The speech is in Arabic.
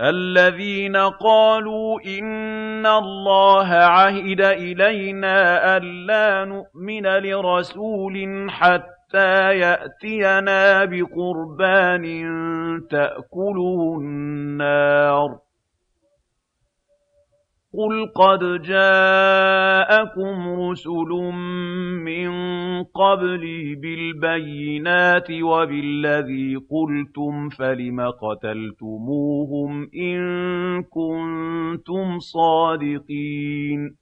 الَّذِينَ قَالُوا إِنَّ اللَّهَ عَهِدَ إِلَيْنَا أَلَّا نُؤْمِنَ لِرَسُولٍ حَتَّىٰ يَأْتِيَنَا بِقُرْبَانٍ تَأْكُلُهُ النَّارُ ۗ. قُلْ قَدْ جَاءَكُمْ رُسُلٌ مِّن قَبْلِي بِالْبَيِّنَاتِ وَبِالَّذِي قُلْتُمْ فَلِمَ قَتَلْتُمُوهُمْ إِن كُنتُمْ صَادِقِينَ